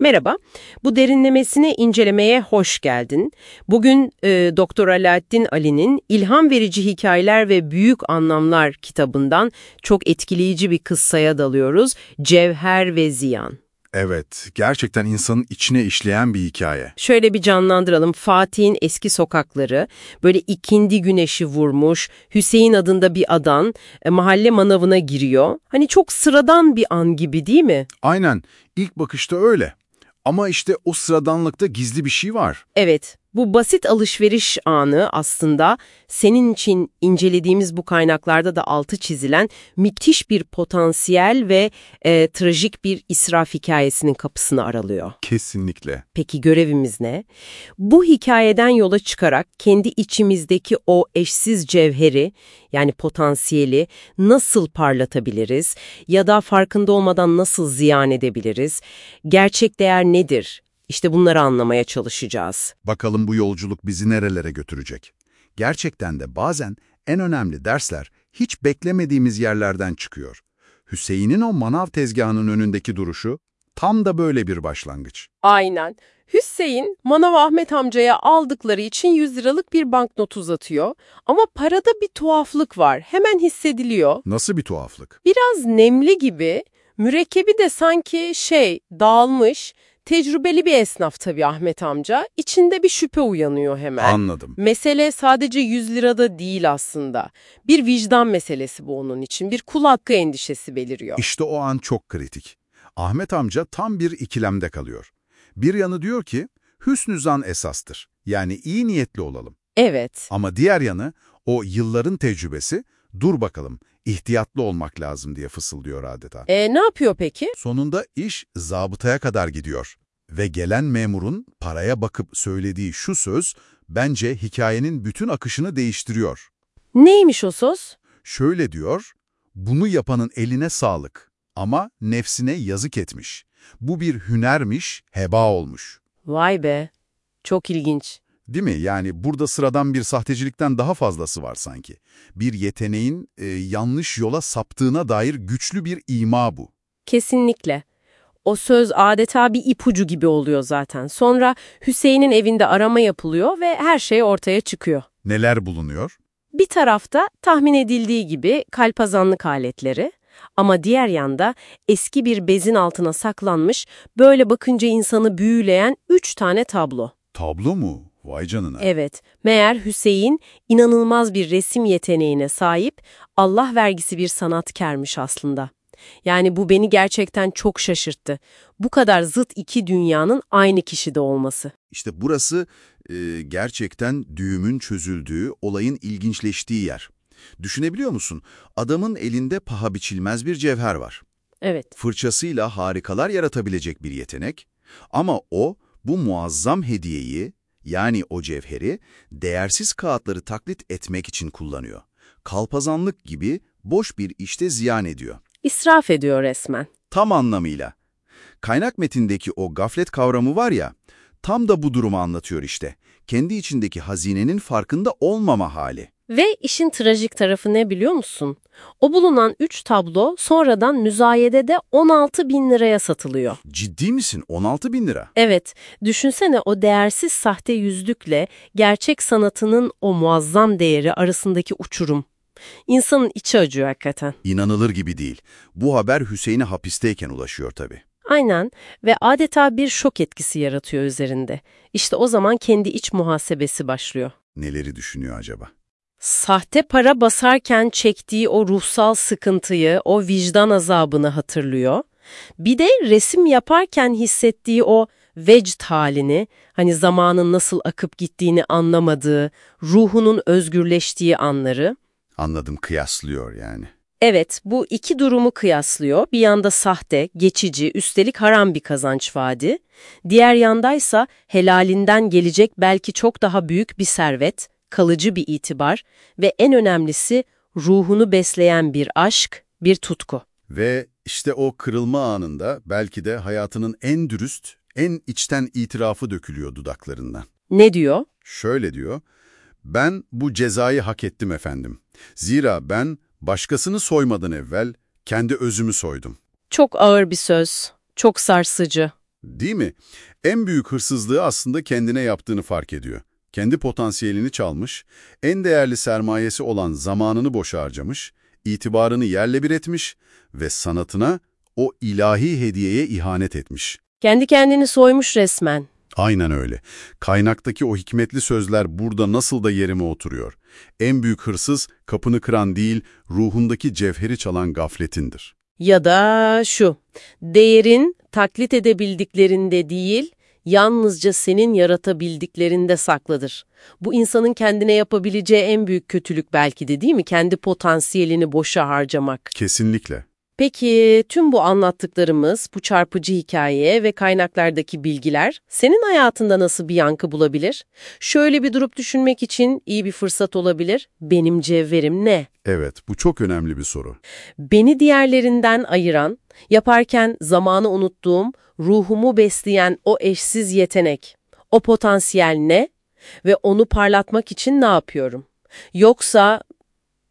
Merhaba, bu derinlemesine incelemeye hoş geldin. Bugün e, Doktor Alaaddin Ali'nin İlham Verici Hikayeler ve Büyük Anlamlar kitabından çok etkileyici bir kıssaya dalıyoruz. Cevher ve Ziyan. Evet, gerçekten insanın içine işleyen bir hikaye. Şöyle bir canlandıralım. Fatih'in eski sokakları, böyle ikindi güneşi vurmuş, Hüseyin adında bir adam e, mahalle manavına giriyor. Hani çok sıradan bir an gibi değil mi? Aynen, ilk bakışta öyle. Ama işte o sıradanlıkta gizli bir şey var. Evet, bu basit alışveriş anı aslında senin için incelediğimiz bu kaynaklarda da altı çizilen müthiş bir potansiyel ve e, trajik bir israf hikayesinin kapısını aralıyor. Kesinlikle. Peki görevimiz ne? Bu hikayeden yola çıkarak kendi içimizdeki o eşsiz cevheri yani potansiyeli nasıl parlatabiliriz ya da farkında olmadan nasıl ziyan edebiliriz? Gerçek değer nedir? İşte bunları anlamaya çalışacağız. Bakalım bu yolculuk bizi nerelere götürecek. Gerçekten de bazen en önemli dersler hiç beklemediğimiz yerlerden çıkıyor. Hüseyin'in o manav tezgahının önündeki duruşu tam da böyle bir başlangıç. Aynen. Hüseyin, Manav Ahmet amcaya aldıkları için 100 liralık bir banknot uzatıyor. Ama parada bir tuhaflık var. Hemen hissediliyor. Nasıl bir tuhaflık? Biraz nemli gibi, mürekkebi de sanki şey, dağılmış, tecrübeli bir esnaf tabii Ahmet amca. İçinde bir şüphe uyanıyor hemen. Anladım. Mesele sadece 100 lirada değil aslında. Bir vicdan meselesi bu onun için. Bir kul hakkı endişesi beliriyor. İşte o an çok kritik. Ahmet amca tam bir ikilemde kalıyor. Bir yanı diyor ki, hüsnü zan esastır. Yani iyi niyetli olalım. Evet. Ama diğer yanı, o yılların tecrübesi, dur bakalım, ihtiyatlı olmak lazım diye fısıldıyor adeta. E, ne yapıyor peki? Sonunda iş zabıtaya kadar gidiyor. Ve gelen memurun paraya bakıp söylediği şu söz, bence hikayenin bütün akışını değiştiriyor. Neymiş o söz? Şöyle diyor, bunu yapanın eline sağlık ama nefsine yazık etmiş. Bu bir hünermiş, heba olmuş. Vay be. Çok ilginç. Değil mi? Yani burada sıradan bir sahtecilikten daha fazlası var sanki. Bir yeteneğin e, yanlış yola saptığına dair güçlü bir ima bu. Kesinlikle. O söz adeta bir ipucu gibi oluyor zaten. Sonra Hüseyin'in evinde arama yapılıyor ve her şey ortaya çıkıyor. Neler bulunuyor? Bir tarafta tahmin edildiği gibi kalpazanlık aletleri ama diğer yanda eski bir bezin altına saklanmış, böyle bakınca insanı büyüleyen üç tane tablo. Tablo mu? Vay canına. Evet, meğer Hüseyin inanılmaz bir resim yeteneğine sahip, Allah vergisi bir sanatkarmış aslında. Yani bu beni gerçekten çok şaşırttı. Bu kadar zıt iki dünyanın aynı kişide olması. İşte burası e, gerçekten düğümün çözüldüğü, olayın ilginçleştiği yer. Düşünebiliyor musun? Adamın elinde paha biçilmez bir cevher var. Evet. Fırçasıyla harikalar yaratabilecek bir yetenek. Ama o bu muazzam hediyeyi, yani o cevheri, değersiz kağıtları taklit etmek için kullanıyor. Kalpazanlık gibi boş bir işte ziyan ediyor. İsraf ediyor resmen. Tam anlamıyla. Kaynak metindeki o gaflet kavramı var ya, tam da bu durumu anlatıyor işte. Kendi içindeki hazinenin farkında olmama hali. Ve işin trajik tarafı ne biliyor musun? O bulunan 3 tablo sonradan müzayedede 16 bin liraya satılıyor. Ciddi misin? 16 bin lira. Evet, düşünsene o değersiz sahte yüzlükle gerçek sanatının o muazzam değeri arasındaki uçurum. İnsanın içi acıyor hakikaten. İnanılır gibi değil. Bu haber Hüseyin'e hapisteyken ulaşıyor tabii. Aynen ve adeta bir şok etkisi yaratıyor üzerinde. İşte o zaman kendi iç muhasebesi başlıyor. Neleri düşünüyor acaba? Sahte para basarken çektiği o ruhsal sıkıntıyı, o vicdan azabını hatırlıyor. Bir de resim yaparken hissettiği o vecd halini, hani zamanın nasıl akıp gittiğini anlamadığı, ruhunun özgürleştiği anları. Anladım, kıyaslıyor yani. Evet, bu iki durumu kıyaslıyor. Bir yanda sahte, geçici, üstelik haram bir kazanç vaadi. Diğer yandaysa helalinden gelecek belki çok daha büyük bir servet, kalıcı bir itibar ve en önemlisi ruhunu besleyen bir aşk, bir tutku. Ve işte o kırılma anında belki de hayatının en dürüst, en içten itirafı dökülüyor dudaklarından. Ne diyor? Şöyle diyor, ben bu cezayı hak ettim efendim. Zira ben başkasını soymadan evvel kendi özümü soydum. Çok ağır bir söz, çok sarsıcı. Değil mi? En büyük hırsızlığı aslında kendine yaptığını fark ediyor. Kendi potansiyelini çalmış, en değerli sermayesi olan zamanını boşa harcamış, itibarını yerle bir etmiş ve sanatına o ilahi hediyeye ihanet etmiş. Kendi kendini soymuş resmen. Aynen öyle. Kaynaktaki o hikmetli sözler burada nasıl da yerime oturuyor. En büyük hırsız kapını kıran değil, ruhundaki cevheri çalan gafletindir. Ya da şu, değerin taklit edebildiklerinde değil, yalnızca senin yaratabildiklerinde saklıdır. Bu insanın kendine yapabileceği en büyük kötülük belki de değil mi? Kendi potansiyelini boşa harcamak. Kesinlikle. Peki tüm bu anlattıklarımız, bu çarpıcı hikaye ve kaynaklardaki bilgiler senin hayatında nasıl bir yankı bulabilir? Şöyle bir durup düşünmek için iyi bir fırsat olabilir. Benim cevherim ne? Evet, bu çok önemli bir soru. Beni diğerlerinden ayıran, yaparken zamanı unuttuğum, ruhumu besleyen o eşsiz yetenek, o potansiyel ne ve onu parlatmak için ne yapıyorum? Yoksa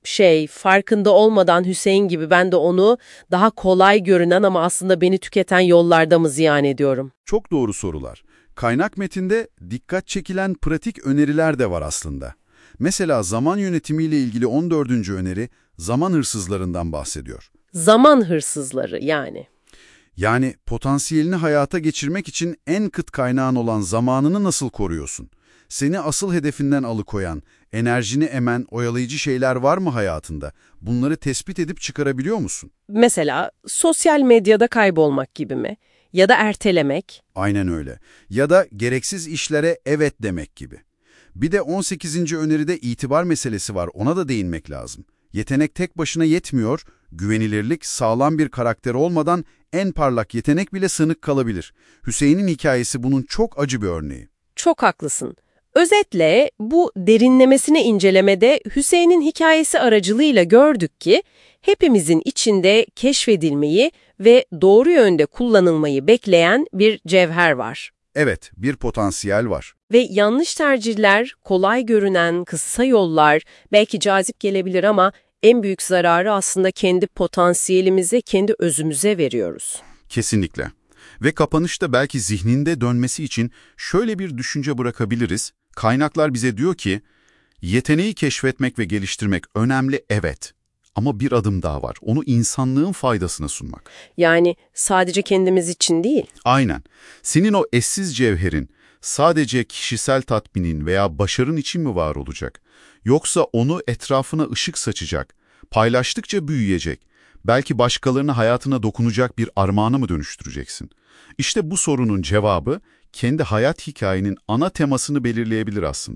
şey, farkında olmadan Hüseyin gibi ben de onu daha kolay görünen ama aslında beni tüketen yollarda mı ziyan ediyorum? Çok doğru sorular. Kaynak metinde dikkat çekilen pratik öneriler de var aslında. Mesela zaman yönetimiyle ilgili 14. öneri zaman hırsızlarından bahsediyor. Zaman hırsızları yani. Yani potansiyelini hayata geçirmek için en kıt kaynağın olan zamanını nasıl koruyorsun? Seni asıl hedefinden alıkoyan, enerjini emen, oyalayıcı şeyler var mı hayatında? Bunları tespit edip çıkarabiliyor musun? Mesela sosyal medyada kaybolmak gibi mi? Ya da ertelemek? Aynen öyle. Ya da gereksiz işlere evet demek gibi. Bir de 18. öneride itibar meselesi var, ona da değinmek lazım. Yetenek tek başına yetmiyor, güvenilirlik, sağlam bir karakter olmadan en parlak yetenek bile sınık kalabilir. Hüseyin'in hikayesi bunun çok acı bir örneği. Çok haklısın. Özetle bu derinlemesine incelemede Hüseyin'in hikayesi aracılığıyla gördük ki hepimizin içinde keşfedilmeyi ve doğru yönde kullanılmayı bekleyen bir cevher var. Evet, bir potansiyel var. Ve yanlış tercihler, kolay görünen kısa yollar belki cazip gelebilir ama en büyük zararı aslında kendi potansiyelimize, kendi özümüze veriyoruz. Kesinlikle. Ve kapanışta belki zihninde dönmesi için şöyle bir düşünce bırakabiliriz. Kaynaklar bize diyor ki, yeteneği keşfetmek ve geliştirmek önemli evet. Ama bir adım daha var. Onu insanlığın faydasına sunmak. Yani sadece kendimiz için değil. Aynen. Senin o eşsiz cevherin sadece kişisel tatminin veya başarın için mi var olacak? Yoksa onu etrafına ışık saçacak, paylaştıkça büyüyecek, belki başkalarının hayatına dokunacak bir armağana mı dönüştüreceksin? İşte bu sorunun cevabı kendi hayat hikayenin ana temasını belirleyebilir aslında.